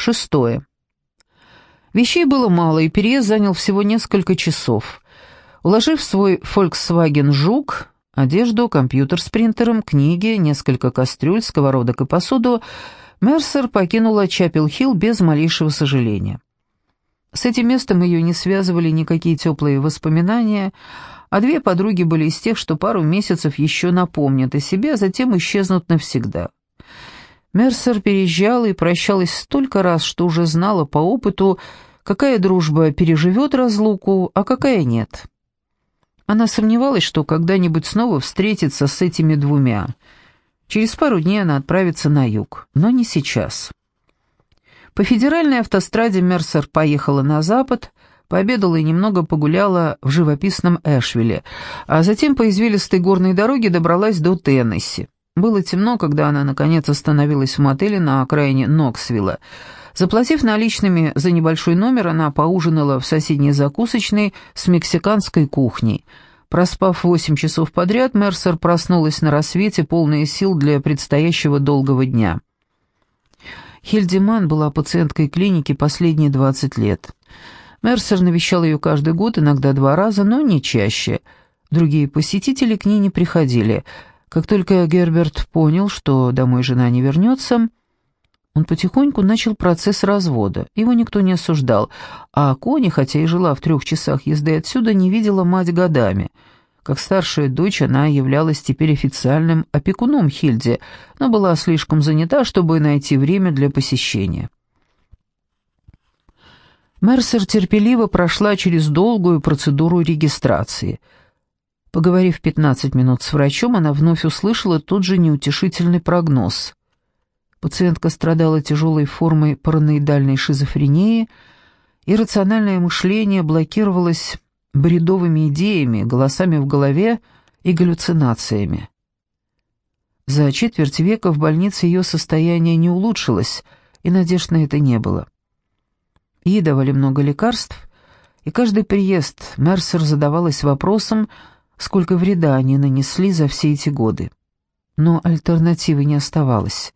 Шестое. Вещей было мало, и переезд занял всего несколько часов. Уложив свой Volkswagen «Жук», одежду, компьютер с принтером, книги, несколько кастрюль, сковородок и посуду, Мерсер покинула Чапел-Хилл без малейшего сожаления. С этим местом ее не связывали никакие теплые воспоминания, а две подруги были из тех, что пару месяцев еще напомнят о себе, а затем исчезнут навсегда. Мерсер переезжала и прощалась столько раз, что уже знала по опыту, какая дружба переживет разлуку, а какая нет. Она сомневалась, что когда-нибудь снова встретится с этими двумя. Через пару дней она отправится на юг, но не сейчас. По федеральной автостраде Мерсер поехала на запад, пообедала и немного погуляла в живописном Эшвилле, а затем по извилистой горной дороге добралась до Теннесси. Было темно, когда она, наконец, остановилась в мотеле на окраине Ноксвилла. Заплатив наличными за небольшой номер, она поужинала в соседней закусочной с мексиканской кухней. Проспав восемь часов подряд, Мерсер проснулась на рассвете, полная сил для предстоящего долгого дня. Хильдеман была пациенткой клиники последние 20 лет. Мерсер навещал ее каждый год, иногда два раза, но не чаще. Другие посетители к ней не приходили. Как только Герберт понял, что домой жена не вернется, он потихоньку начал процесс развода. Его никто не осуждал, а Кони, хотя и жила в трех часах езды отсюда, не видела мать годами. Как старшая дочь, она являлась теперь официальным опекуном Хильде, но была слишком занята, чтобы найти время для посещения. Мерсер терпеливо прошла через долгую процедуру регистрации. Поговорив 15 минут с врачом, она вновь услышала тот же неутешительный прогноз. Пациентка страдала тяжелой формой параноидальной шизофрении, и рациональное мышление блокировалось бредовыми идеями, голосами в голове и галлюцинациями. За четверть века в больнице ее состояние не улучшилось, и надежд на это не было. Ей давали много лекарств, и каждый приезд Мерсер задавалась вопросом, сколько вреда они нанесли за все эти годы. Но альтернативы не оставалось.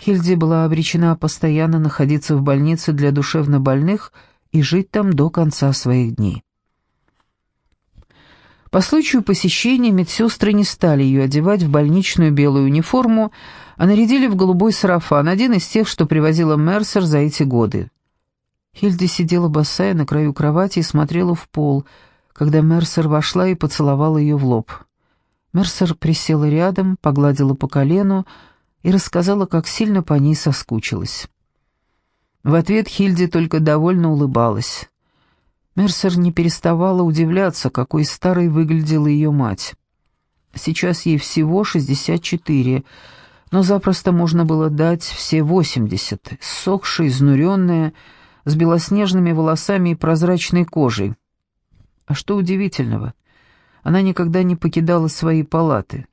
Хильде была обречена постоянно находиться в больнице для душевнобольных и жить там до конца своих дней. По случаю посещения медсестры не стали ее одевать в больничную белую униформу, а нарядили в голубой сарафан, один из тех, что привозила Мерсер за эти годы. Хильда сидела босая на краю кровати и смотрела в пол, когда Мерсер вошла и поцеловала ее в лоб. Мерсер присела рядом, погладила по колену, и рассказала, как сильно по ней соскучилась. В ответ Хильде только довольно улыбалась. Мерсер не переставала удивляться, какой старой выглядела ее мать. Сейчас ей всего 64, но запросто можно было дать все 80, сохшая, изнуренная, с белоснежными волосами и прозрачной кожей. А что удивительного? Она никогда не покидала свои палаты.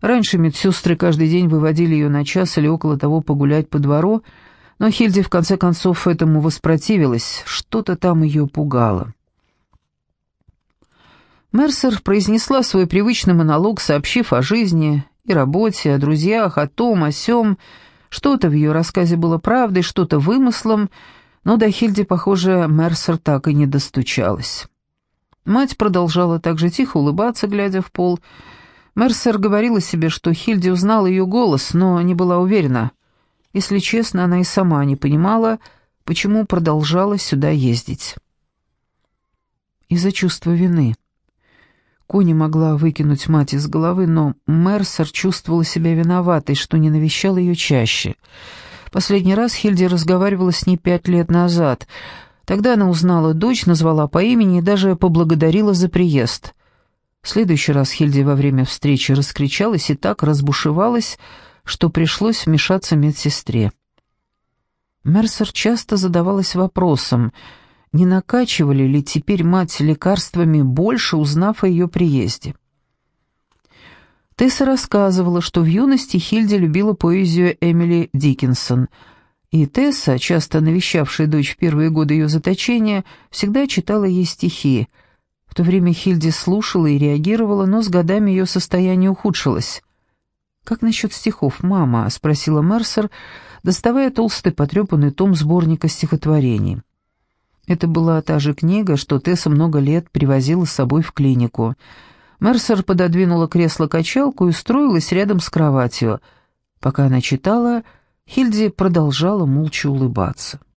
Раньше медсестры каждый день выводили ее на час или около того погулять по двору, но Хильде в конце концов этому воспротивилась, что-то там ее пугало. Мерсер произнесла свой привычный монолог, сообщив о жизни и работе, о друзьях, о том, о сём. Что-то в ее рассказе было правдой, что-то вымыслом, но до Хильди, похоже, Мерсер так и не достучалась. Мать продолжала так же тихо улыбаться, глядя в пол, — Мерсер говорила себе, что Хильди узнала ее голос, но не была уверена. Если честно, она и сама не понимала, почему продолжала сюда ездить. Из-за чувства вины. Кони могла выкинуть мать из головы, но Мерсер чувствовала себя виноватой, что не навещал ее чаще. Последний раз Хильди разговаривала с ней пять лет назад. Тогда она узнала дочь, назвала по имени и даже поблагодарила за приезд. В следующий раз Хильди во время встречи раскричалась и так разбушевалась, что пришлось вмешаться медсестре. Мерсер часто задавалась вопросом, не накачивали ли теперь мать лекарствами больше, узнав о ее приезде. Тесса рассказывала, что в юности Хильди любила поэзию Эмили Диккенсон, и Тесса, часто навещавшая дочь в первые годы ее заточения, всегда читала ей стихи — в то время Хильди слушала и реагировала, но с годами ее состояние ухудшилось. «Как насчет стихов, мама?» — спросила Мерсер, доставая толстый потрепанный том сборника стихотворений. Это была та же книга, что Тесса много лет привозила с собой в клинику. Мерсер пододвинула кресло-качалку и устроилась рядом с кроватью. Пока она читала, Хильди продолжала молча улыбаться.